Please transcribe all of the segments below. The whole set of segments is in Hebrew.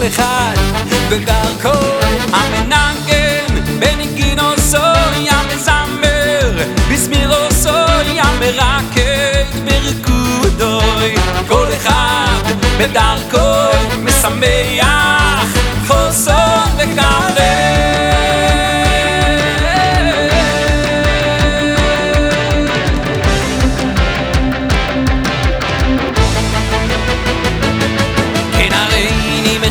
כל אחד בדרכו המנגן בניגינו סויה מזמר בסמירו סויה מרקד ברקודוי כל אחד בדרכו משמח חוסון וכבד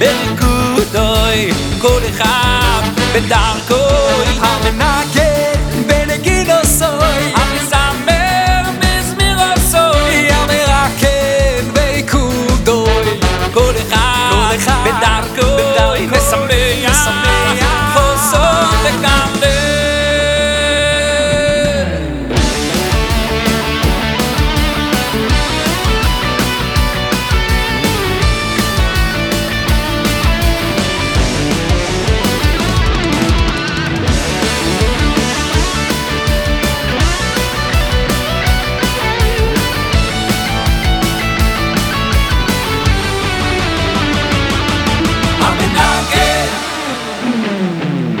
bin gut doy kohl